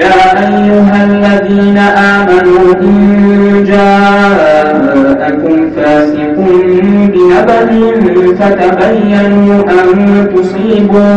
يا أيها الذين آمنوا إن جاءكم فاسق بنبأ فتبينوا أن تصيبوا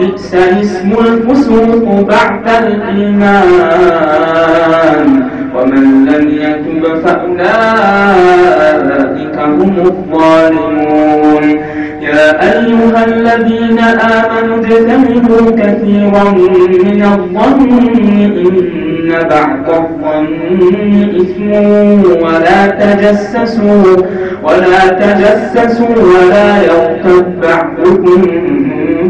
بئس اسم الفسوق بعد الإيمان. ومن لم يتب فأولئك هم الظالمون. يا أيها الذين آمنوا اجتنبوا كثيرا من الظن إن بعض الظن إثم ولا تجسسوا ولا تجسسوا ولا يغتب بعضكم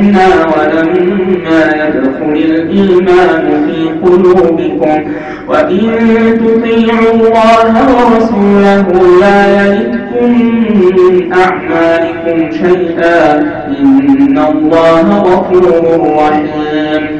أسلمنا ولما يدخل الإيمان في قلوبكم وإن تطيعوا الله ورسوله لا يلدكم من أعمالكم شيئا إن الله غفور رحيم